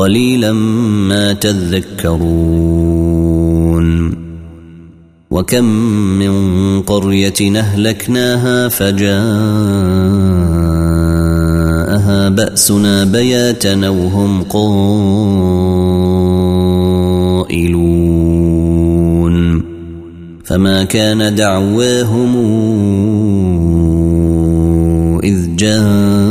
قليلا ما تذكرون. وكم من قرية أهلكناها فجاءها بأسنا بياتا وهم قائلون. فما كان دعواهم إذ جاءهم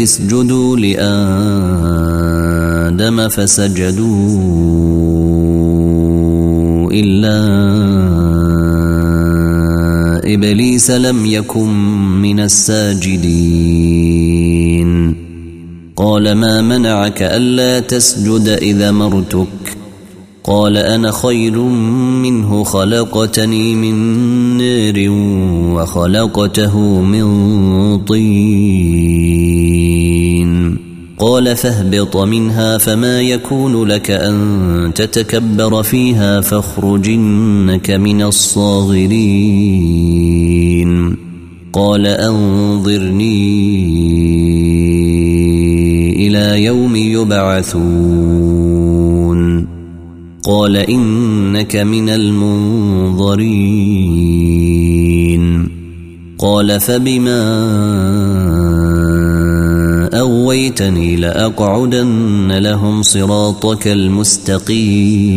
اسجدوا لآدم فسجدوا إلا إبليس لم يكن من الساجدين. قال ما منعك ألا تسجد إذا مرتك؟ قال أنا خير منه خلقتني من نار وخلقته من طين. قال فاهبط منها فما يكون لك أن تتكبر فيها فاخرجنك من الصاغرين. قال أنظرني إلى يوم يبعثون. قال إنك من المنظرين. قال فبما أغويتني لأقعدن لهم صراطك المستقيم.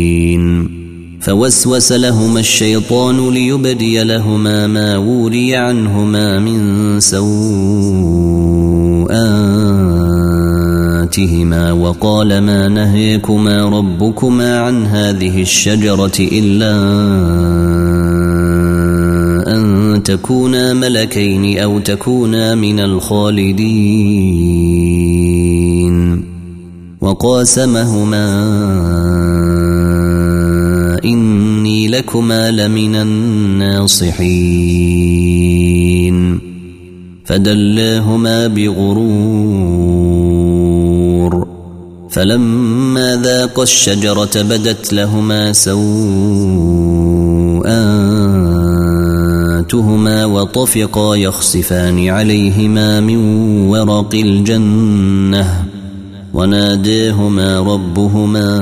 فوسوس لهما الشيطان ليبدي لهما ما وري عنهما من سوءاتهما وقال ما نهيكما ربكما عن هذه الشجرة إلا أن تكونا ملكين أو تكونا من الخالدين. وقاسمهما لكما لمن الناصحين. فدلاهما بغرور. فلما ذاقا الشجرة بدت لهما سوءاتهما وطفقا يخصفان عليهما من ورق الجنة. وناديهما ربهما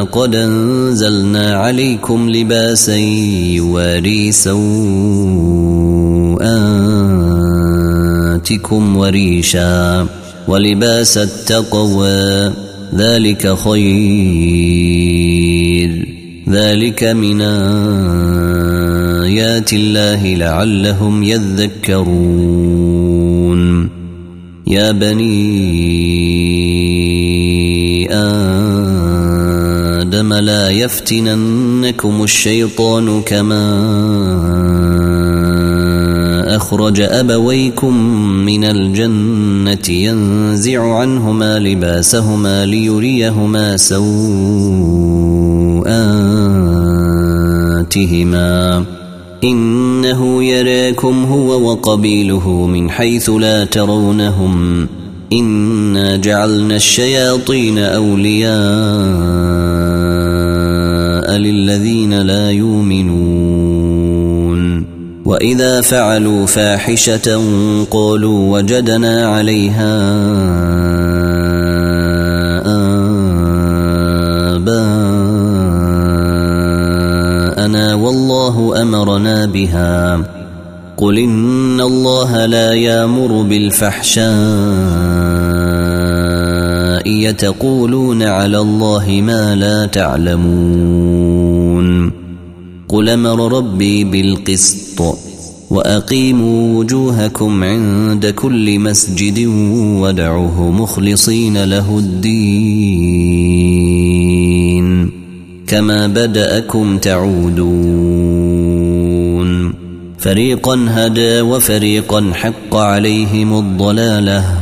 قد أنزلنا عليكم لباسا يواري سوآتكم وريشا ولباس التقوى ذلك خير. ذلك من آيات الله لعلهم يذكرون. يا بني آدم لا يفتننكم الشيطان كما أخرج أبويكم من الجنة ينزع عنهما لباسهما ليريهما سوءاتهما. إنه يراكم هو وقبيله من حيث لا ترونهم ۖ. إنا جعلنا الشياطين أولياء. للذين لا يؤمنون. وإذا فعلوا فاحشة قالوا وجدنا عليها آباءنا والله أمرنا بها. قل إن الله لا يأمر بالفحشاء. يتقولون على الله ما لا تعلمون. قل أمر ربي بالقسط وأقيموا وجوهكم عند كل مسجد ودعوه مخلصين له الدين. كما بدأكم تعودون. فريقا هدى وفريقا حق عليهم الضلالة.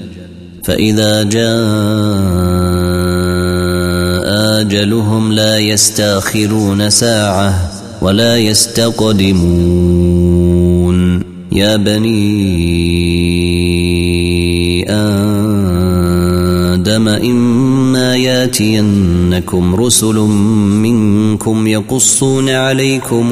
فإذا جاء أجلهم لا يستأخرون ساعة ولا يستقدمون. يا بني آدم إما ياتينكم رسل منكم يقصون عليكم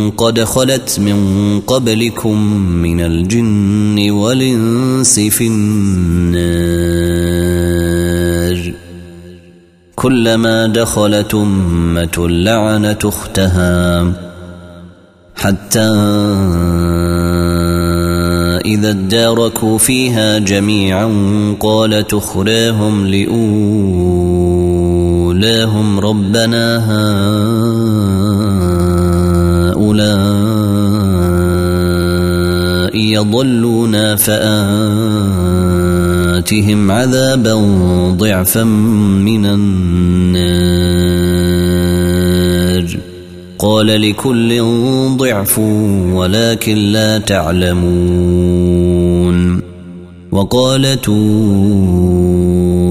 قد خلت من قبلكم من الجن والإنس في النار. كلما دخلت أمة لعنت أختها حتى إذا اداركوا فيها جميعا قال تخراهم لأولاهم ربنا هؤلاء يضلونا فآتهم عذابا ضعفا من النار. قال لكل ضعف ولكن لا تعلمون. وقالت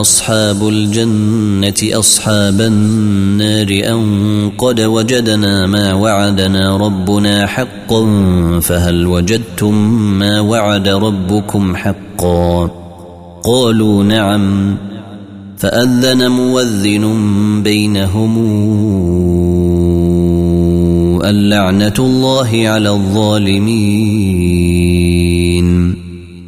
أصحاب الجنة أصحاب النار أن قد وجدنا ما وعدنا ربنا حقا فهل وجدتم ما وعد ربكم حقا؟ قالوا نعم. فأذن موذن بينهم اللعنة الله على الظالمين.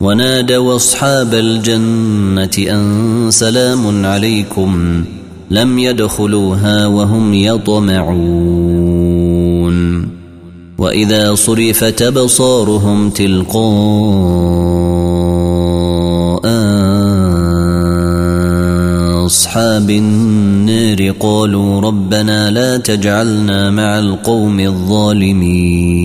ونادوا اصحاب الجنة أن سلام عليكم لم يدخلوها وهم يطمعون. وإذا صرفت أبصارهم تلقاء أصحاب النار قالوا ربنا لا تجعلنا مع القوم الظالمين.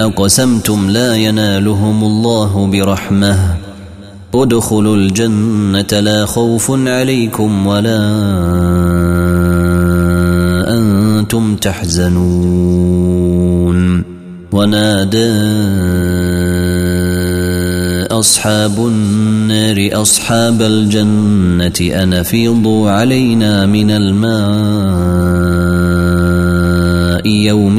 أقسمتم لا ينالهم الله برحمة. ادخلوا الجنة لا خوف عليكم ولا أنتم تحزنون. ونادى أصحاب النار أصحاب الجنة أن فيضوا علينا من الماء يوم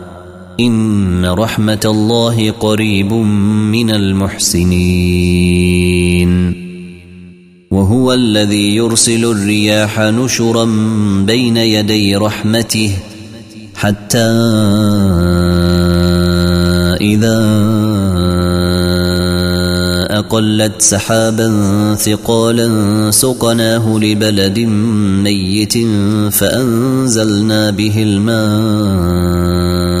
إن رحمة الله قريب من المحسنين. وهو الذي يرسل الرياح نشرا بين يدي رحمته حتى إذا أقلت سحابا ثقالا سقناه لبلد ميت فأنزلنا به الماء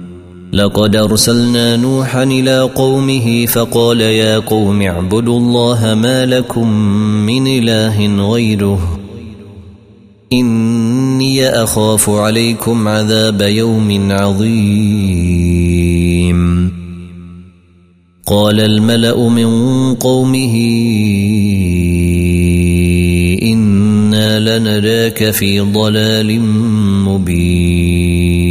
لقد أرسلنا نوحا إلى قومه فقال يا قوم اعبدوا الله ما لكم من إله غيره. إني أخاف عليكم عذاب يوم عظيم. قال الملأ من قومه إنا لنراك في ضلال مبين.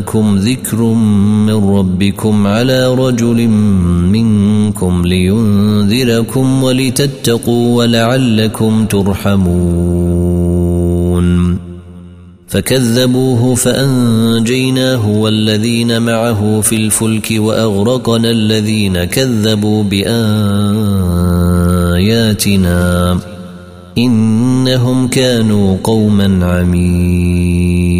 جاءكم ذكر من ربكم على رجل منكم لينذركم ولتتقوا ولعلكم ترحمون. فكذبوه فأنجيناه والذين معه في الفلك وأغرقنا الذين كذبوا بآياتنا. إنهم كانوا قوما عمين.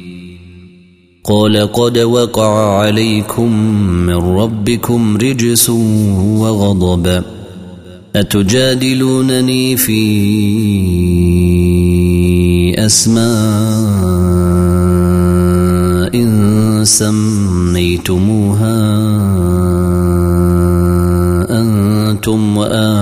قال قد وقع عليكم من ربكم رجس وغضب. أتجادلونني في أسماء سميتموها أنتم وآباؤكم.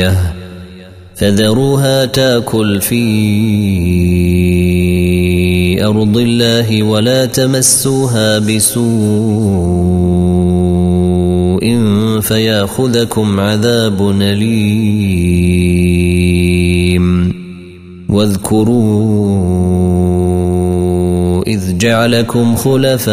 إيه فذروها تاكل في أرض الله ولا تمسوها بسوء فياخذكم عذاب أليم. واذكروا إذ جعلكم خلفاء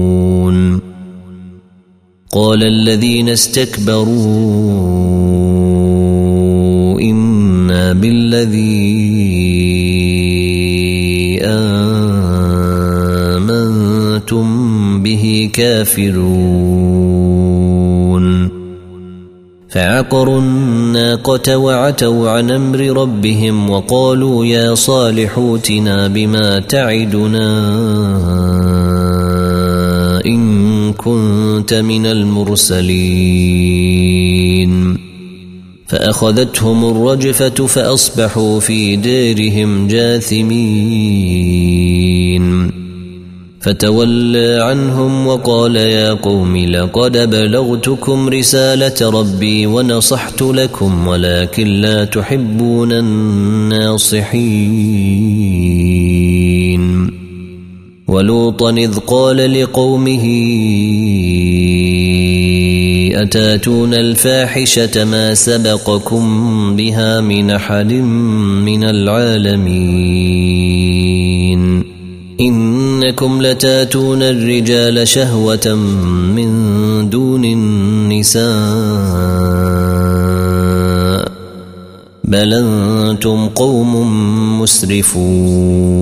قال الذين استكبروا إنا بالذي آمنتم به كافرون. فعقروا الناقة وعتوا عن أمر ربهم وقالوا يا صالح اوتنا بما تعدنا. كنت من المرسلين. فأخذتهم الرجفة فأصبحوا في ديرهم جاثمين. فتولى عنهم وقال يا قوم لقد بلغتكم رسالة ربي ونصحت لكم ولكن لا تحبون الناصحين. ولوطا إذ قال لقومه أتاتون الفاحشة ما سبقكم بها من أحد من العالمين إنكم لتاتون الرجال شهوة من دون النساء بل أنتم قوم مسرفون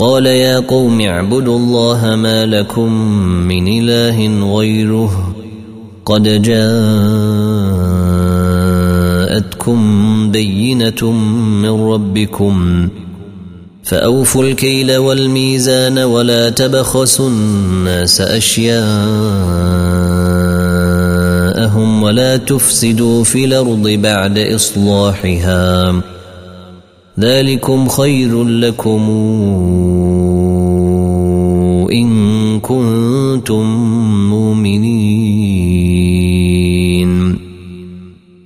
قال يا قوم اعبدوا الله ما لكم من إله غيره قد جاءتكم بينة من ربكم فأوفوا الكيل والميزان ولا تبخسوا الناس اشياء نساءهم ولا تفسدوا في الأرض بعد إصلاحها ذلكم خير لكم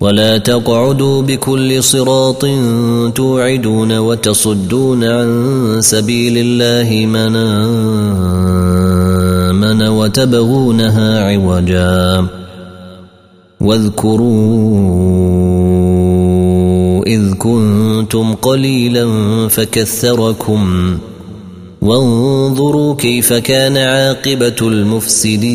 ولا تقعدوا بكل صراط توعدون وتصدون عن سبيل الله من آمن وتبغونها عوجا واذكروا إذ كنتم قليلا فكثركم وانظروا كيف كان عاقبة المفسدين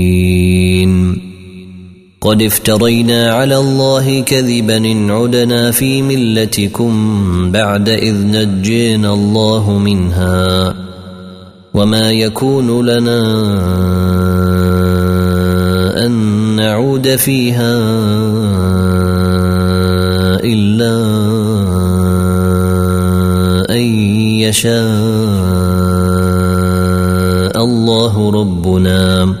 قد افترينا على الله كذبا إن عدنا في ملتكم بعد إذ نجينا الله منها وما يكون لنا أن نعود فيها إلا أن يشاء الله ربنا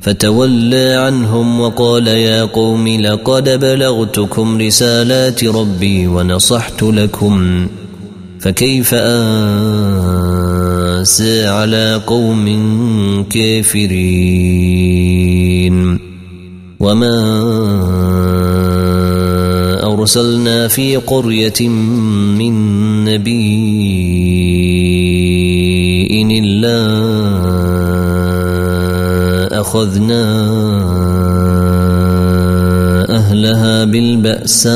فتولى عنهم وقال يا قوم لقد بلغتكم رسالات ربي ونصحت لكم فكيف آسى على قوم كافرين وما أرسلنا في قرية من نبي أخذنا أهلها بالبأساء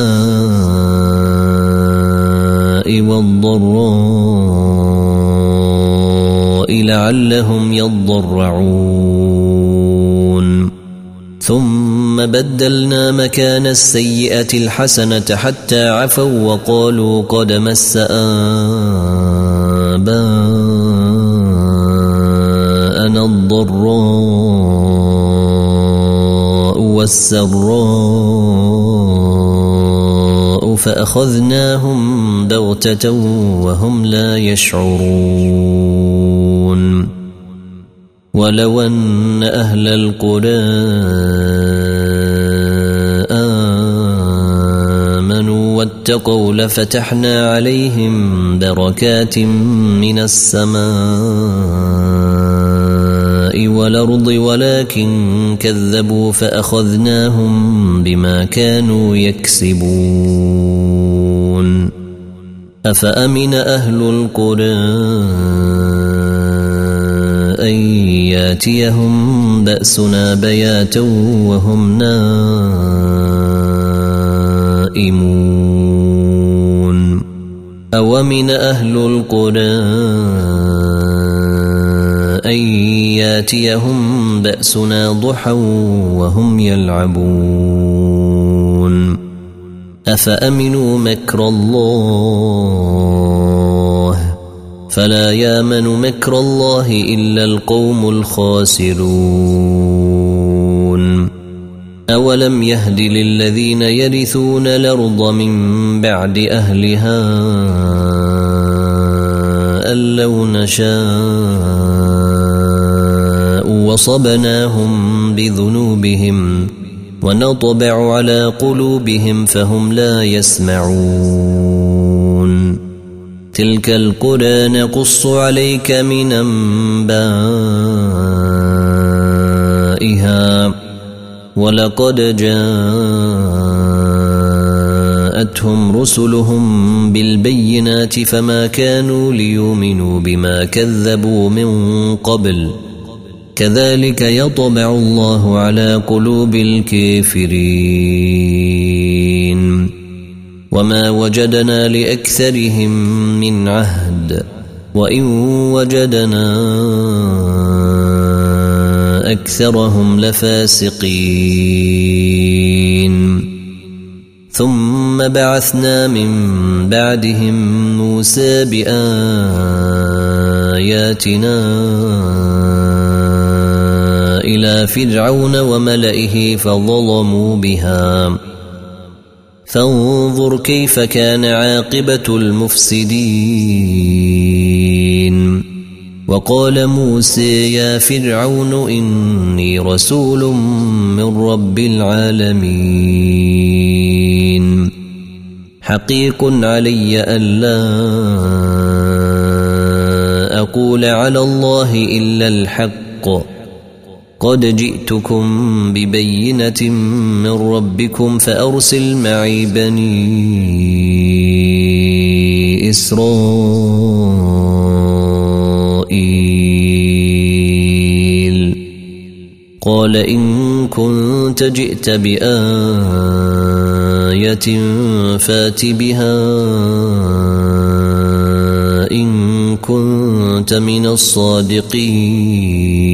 والضراء لعلهم يضرعون. ثم بدلنا مكان السيئة الحسنة حتى عفوا وقالوا قد مس آباءنا الضراء والسراء فأخذناهم بغتة وهم لا يشعرون ولو أن أهل القرى آمنوا واتقوا لفتحنا عليهم بركات من السماء والأرض ولكن كذبوا فأخذناهم بما كانوا يكسبون. أفأمن أهل القرى أن ياتيهم بأسنا بياتا وهم نائمون؟ أومن أهل القرى ياتيهم بأسنا ضحى وهم يلعبون. أفأمنوا مكر الله؟ فلا يامن مكر الله إلا القوم الخاسرون. أولم يهد للذين يرثون الأرض من بعد أهلها أن لو نشاء وصبناهم بذنوبهم ونطبع على قلوبهم فهم لا يسمعون. تلك القرى نقص عليك من أنبائها. ولقد جاءتهم رسلهم بالبينات فما كانوا ليؤمنوا بما كذبوا من قبل. كذلك يطبع الله على قلوب الكافرين. وما وجدنا لأكثرهم من عهد وإن وجدنا أكثرهم لفاسقين. ثم بعثنا من بعدهم موسى بآياتنا إلى فرعون وملئه فظلموا بها. فانظر كيف كان عاقبة المفسدين. وقال موسى يا فرعون إني رسول من رب العالمين. حقيق علي ألا أقول على الله إلا الحق. قد جئتكم ببينة من ربكم فأرسل معي بني إسرائيل. قال إن كنت جئت بآية فات بها إن كنت من الصادقين.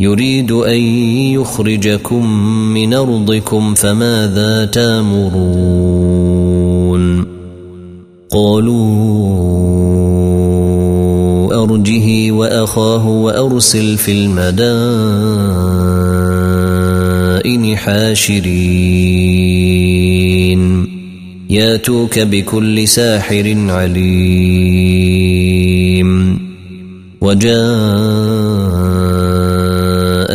يريد أن يخرجكم من أرضكم فماذا تأمرون؟ قالوا أرجه وأخاه وأرسل في المدائن حاشرين. ياتوك بكل ساحر عليم. وجاء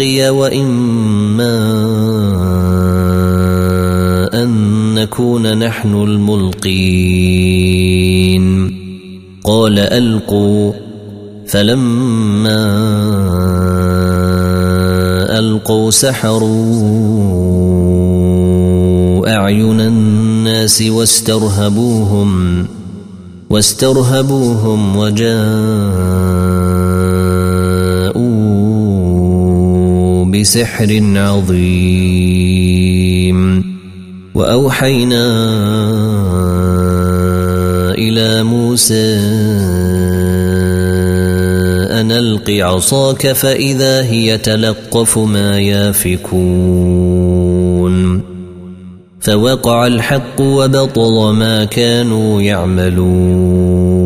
أن تلقي وإما أن نكون نحن الملقين. قال ألقوا. فلما ألقوا سحروا أعين الناس واسترهبوهم واسترهبوهم وجاءوا بسحر عظيم. وأوحينا إلى موسى أن ألق عصاك فإذا هي تلقف ما يافكون. فوقع الحق وبطل ما كانوا يعملون.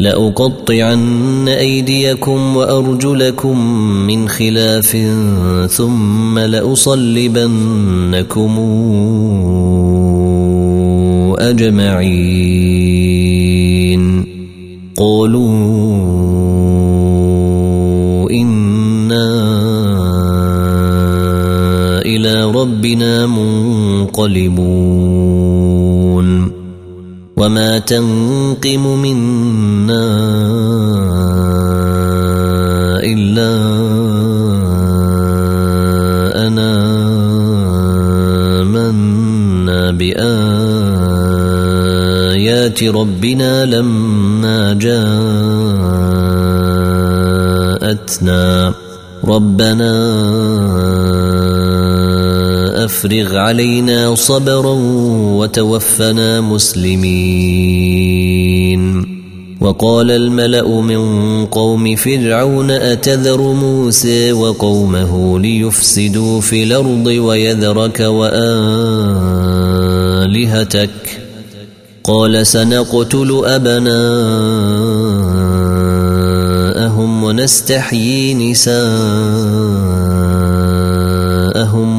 لأقطعن أيديكم وأرجلكم من خلاف ثم لأصلبنكم أجمعين. قالوا إنا إلى ربنا منقلبون. وما تنقم منا إلا أنا منا بآيات ربنا لما جاءتنا ربنا افرغ علينا صبرا وتوفنا مسلمين. وقال الملأ من قوم فرعون أتذر موسى وقومه ليفسدوا في الأرض ويذرك وآلهتك؟ قال سنقتل أبناءهم ونستحيي نساءهم.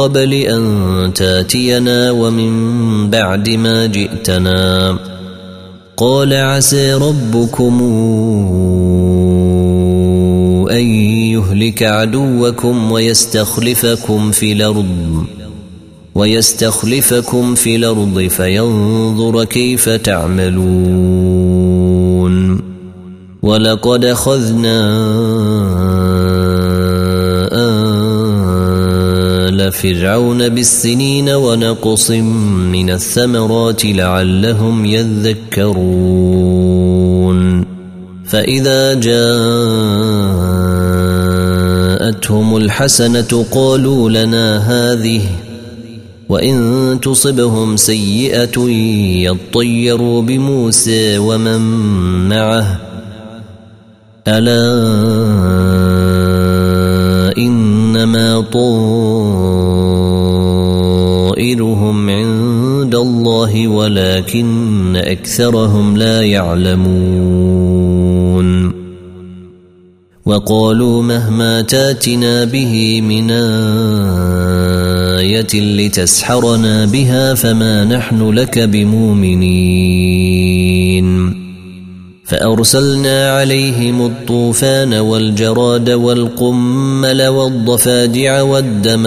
قبل أن تاتينا ومن بعد ما جئتنا. قال عسى ربكم أن يهلك عدوكم ويستخلفكم في الأرض ويستخلفكم في الأرض فينظر كيف تعملون. ولقد أخذنا فرعون بالسنين ونقص من الثمرات لعلهم يذكرون. فإذا جاءتهم الحسنة قالوا لنا هذه وإن تصبهم سيئة يطيروا بموسى ومن معه. ألا إنما طائرهم الله ولكن أكثرهم لا يعلمون. وقالوا مهما تاتنا به من آية لتسحرنا بها فما نحن لك بمؤمنين. فأرسلنا عليهم الطوفان والجراد والقمل والضفادع والدم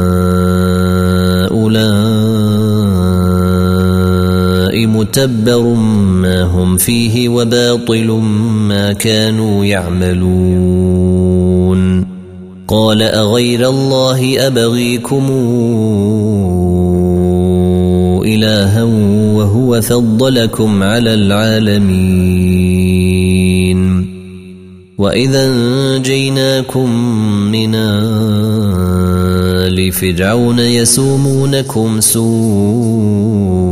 متبر ما هم فيه وباطل ما كانوا يعملون قال أغير الله أبغيكم إلها وهو فضلكم على العالمين وإذا انجيناكم من آل فرعون يسومونكم سوء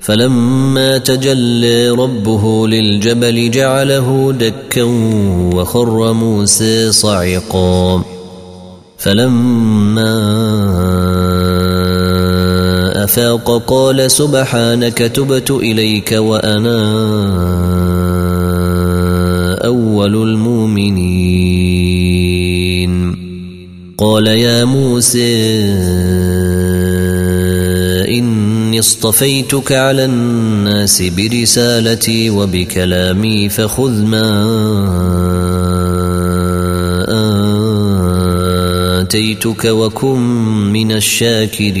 فلما تجلى ربه للجبل جعله دكا وخر موسى صعقا. فلما أفاق قال سبحانك تبت إليك وأنا أول المؤمنين. قال يا موسى إني اصطفيتك على الناس برسالتي وبكلامي فخذ ما آتيتك وكن من الشاكرين.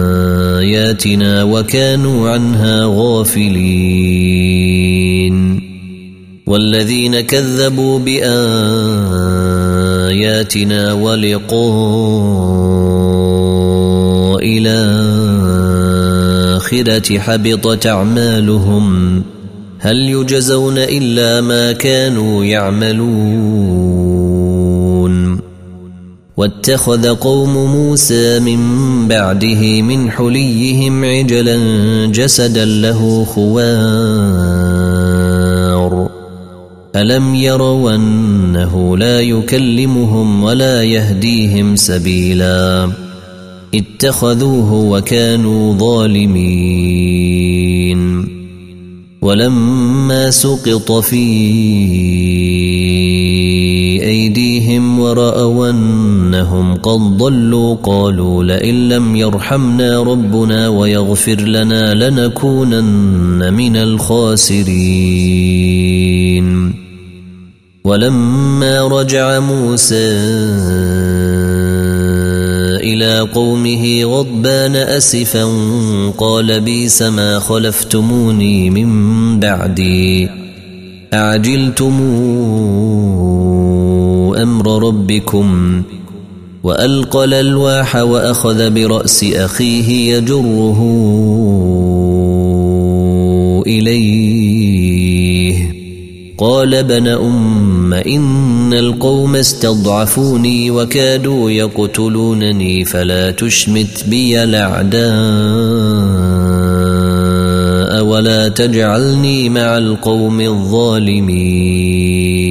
باياتنا وكانوا عنها غافلين. والذين كذبوا بآياتنا ولقاء الاخره حبطت أعمالهم هل يجزون إلا ما كانوا يعملون؟ واتخذ قوم موسى من بعده من حليهم عجلا جسدا له خوار. ألم يروا أنه لا يكلمهم ولا يهديهم سبيلا؟ اتخذوه وكانوا ظالمين. ولما سقط في أيديهم ورأوا إنهم قد ضلوا قالوا لئن لم يرحمنا ربنا ويغفر لنا لنكونن من الخاسرين. ولما رجع موسى إلى قومه غضبان أسفا قال بيس ما خلفتموني من بعدي. أعجلتم أمر ربكم؟ وألقى الألواح وأخذ برأس أخيه يجره إليه. قال ابن أم إن القوم استضعفوني وكادوا يقتلونني فلا تشمت بي الأعداء ولا تجعلني مع القوم الظالمين.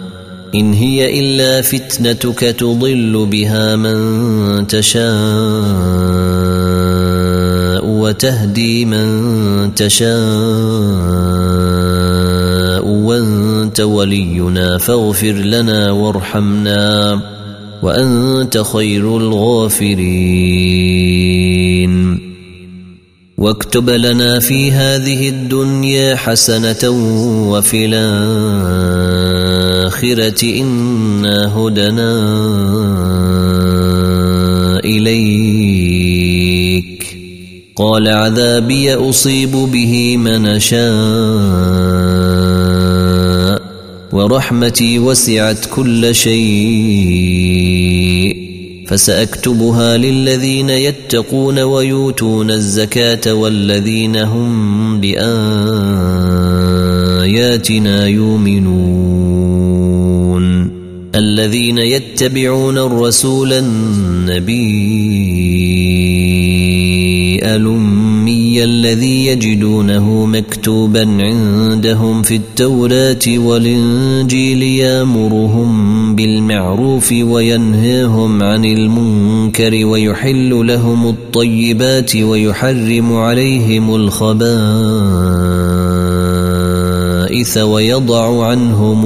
إن هي إلا فتنتك تضل بها من تشاء وتهدي من تشاء وأنت ولينا فاغفر لنا وارحمنا وأنت خير الغافرين. واكتب لنا في هذه الدنيا حسنة وفي الآخرة إنا هدنا إليك. قال عذابي أصيب به من شاء ورحمتي وسعت كل شيء. فسأكتبها للذين يتقون ويؤتون الزكاة والذين هم بآياتنا يؤمنون. الذين يتبعون الرسول النبي الأمي الذي يجدونه مكتوبا عندهم في التوراة والإنجيل يامرهم بالمعروف وينهاهم عن المنكر ويحل لهم الطيبات ويحرم عليهم الخبائث ويضع عنهم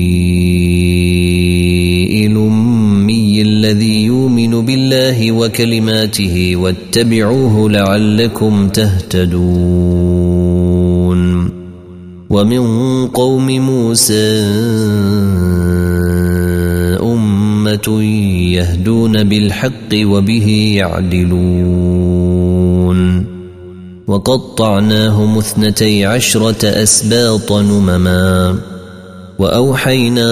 وكلماته واتبعوه لعلكم تهتدون. ومن قوم موسى أمة يهدون بالحق وبه يعدلون. وقطعناهم اثنتي عشرة أسباط نمما. وأوحينا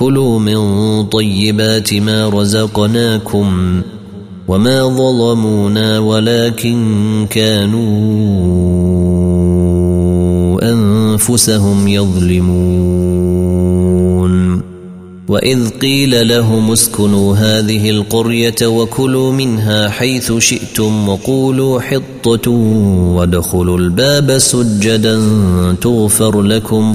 كلوا من طيبات ما رزقناكم وما ظلمونا ولكن كانوا أنفسهم يظلمون. وإذ قيل لهم اسكنوا هذه القرية وكلوا منها حيث شئتم وقولوا حطة وادخلوا الباب سجدا تغفر لكم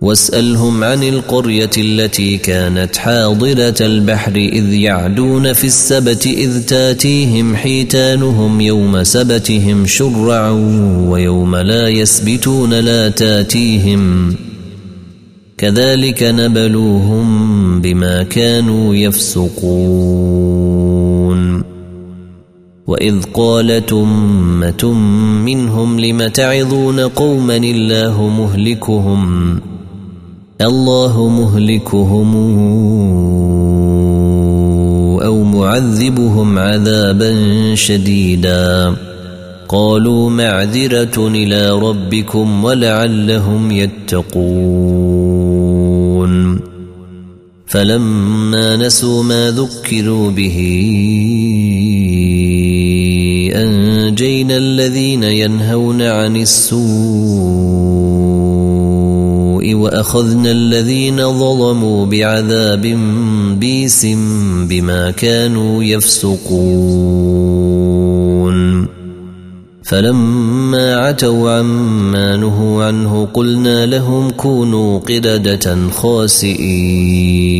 واسألهم عن القرية التي كانت حاضرة البحر إذ يعدون في السبت إذ تاتيهم حيتانهم يوم سبتهم شرعا ويوم لا يسبتون لا تاتيهم. كذلك نبلوهم بما كانوا يفسقون. وإذ قالت امه منهم لم تعظون قوما الله مهلكهم؟ الله مهلكهم أو معذبهم عذابا شديدا. قالوا معذرة إلى ربكم ولعلهم يتقون. فلما نسوا ما ذكروا به أنجينا الذين ينهون عن السوء وأخذنا الذين ظلموا بعذاب بيس بما كانوا يفسقون. فلما عتوا عما نهوا عنه قلنا لهم كونوا قردة خاسئين.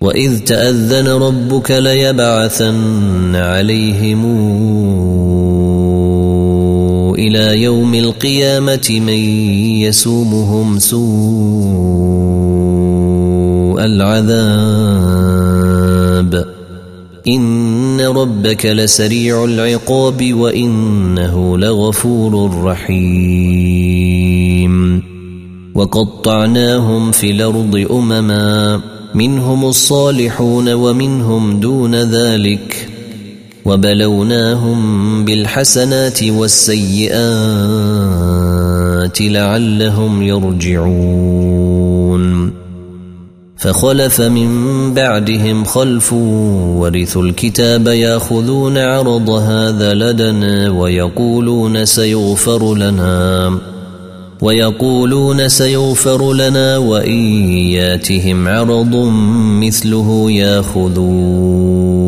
وإذ تأذن ربك ليبعثن عليهم إلى يوم القيامة من يسومهم سوء العذاب. إن ربك لسريع العقاب وإنه لغفور رحيم. وقطعناهم في الأرض أمما منهم الصالحون ومنهم دون ذلك. وبلوناهم بالحسنات والسيئات لعلهم يرجعون. فخلف من بعدهم خلف ورثوا الكتاب ياخذون عرض هذا لدنا ويقولون سيغفر لنا ويقولون سيغفر لنا وإن ياتهم عرض مثله ياخذوه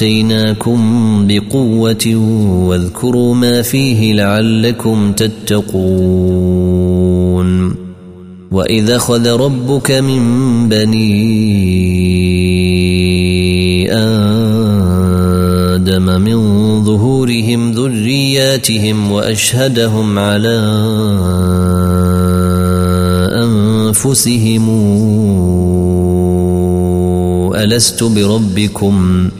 آتيناكم بقوة واذكروا ما فيه لعلكم تتقون وإذا خذ ربك من بني آدم من ظهورهم ذرياتهم وأشهدهم على أنفسهم ألست بربكم ؟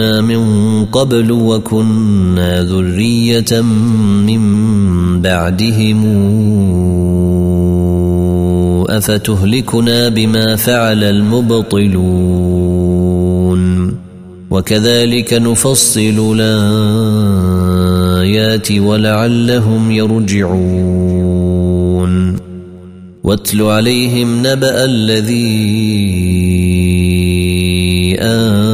من قبل وكنا ذرية من بعدهم. أفتهلكنا بما فعل المبطلون. وكذلك نفصل الآيات ولعلهم يرجعون. واتل عليهم نبأ الذي آه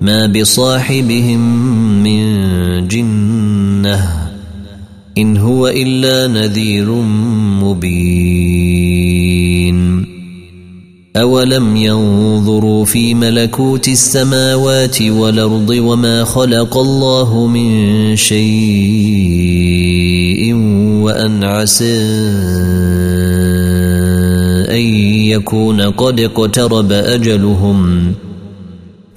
ما بصاحبهم من جنة إن هو إلا نذير مبين. أولم ينظروا في ملكوت السماوات والأرض وما خلق الله من شيء وأن عسى أن يكون قد اقترب أجلهم ۖ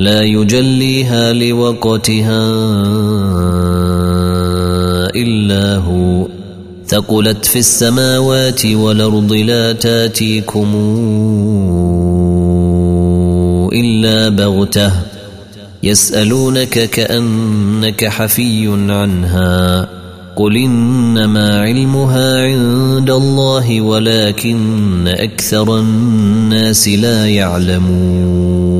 لا يجليها لوقتها إلا هو. ثقلت في السماوات والأرض لا تاتيكم إلا بغتة. يسألونك كأنك حفي عنها. قل إنما علمها عند الله ولكن أكثر الناس لا يعلمون.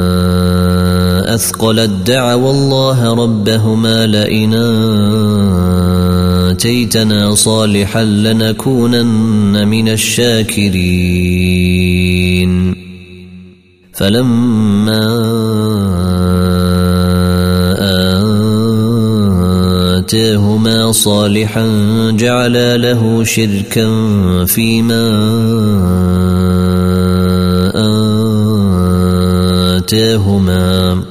أثقلت دعوا الله ربهما لئن آتيتنا صالحا لنكونن من الشاكرين. فلما آتاهما صالحا جعلا له شركا فيما آتاهما.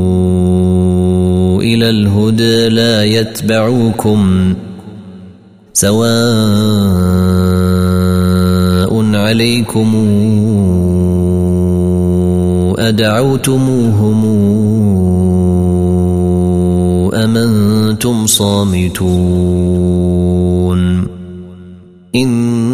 إلى الهدى لا يتبعوكم سواء عليكم أدعوتموهم أم أنتم صامتون إن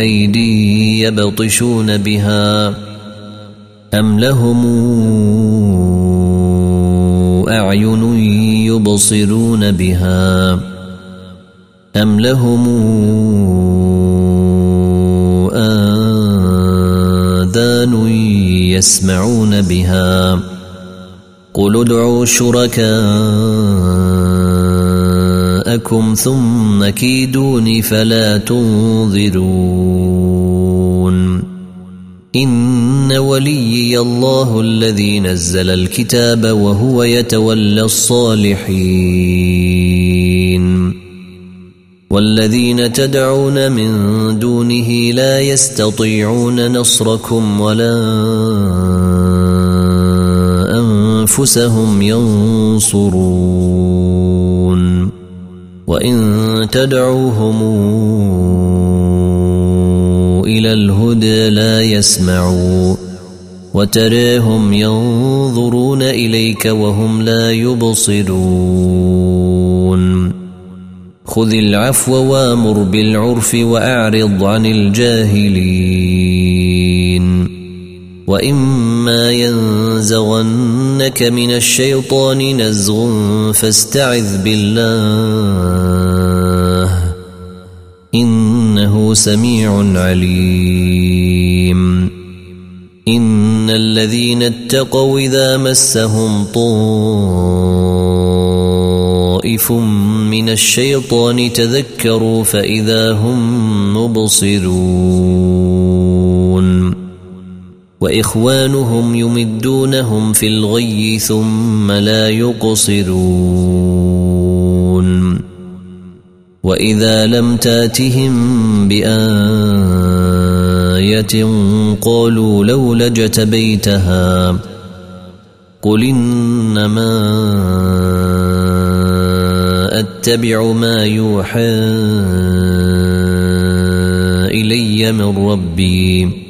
أيدي يبطشون بها أم لهم أعين يبصرون بها أم لهم آذان يسمعون بها قل ادعوا شركاءكم ثم كيدوني فلا تنظرون إن وليي الله الذي نزل الكتاب وهو يتولى الصالحين والذين تدعون من دونه لا يستطيعون نصركم ولا أنفسهم ينصرون وإن تدعوهم إلى الهدى لا يسمعوا وتراهم ينظرون إليك وهم لا يبصرون خذ العفو وامر بالعرف وأعرض عن الجاهلين وإما ينزغنك من الشيطان نزغ فاستعذ بالله إنه سميع عليم إن الذين اتقوا إذا مسهم طائف من الشيطان تذكروا فإذا هم مبصرون وإخوانهم يمدونهم في الغي ثم لا يقصرون. وإذا لم تاتهم بآية قالوا لولا اجتبيتها قل إنما أتبع ما يوحى إلي من ربي.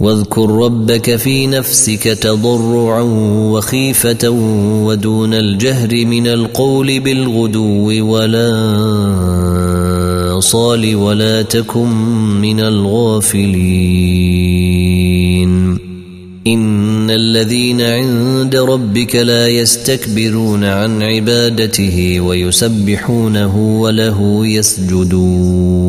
واذكر ربك في نفسك تضرعا وخيفة ودون الجهر من القول بالغدو ولا صال ولا تكن من الغافلين. إن الذين عند ربك لا يستكبرون عن عبادته ويسبحونه وله يسجدون.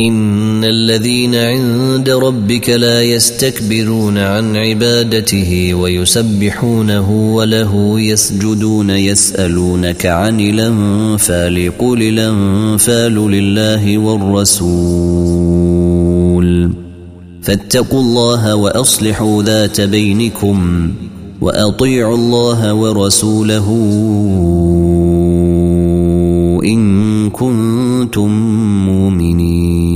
إن الذين عند ربك لا يستكبرون عن عبادته ويسبحونه وله يسجدون يسألونك عن الأنفال قل الأنفال لله والرسول فاتقوا الله وأصلحوا ذات بينكم وأطيعوا الله ورسوله كنتم مؤمنين.